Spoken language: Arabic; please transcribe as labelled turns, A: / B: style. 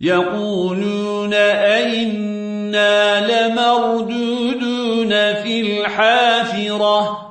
A: يقولون أئنا لمردودون في الحافرة.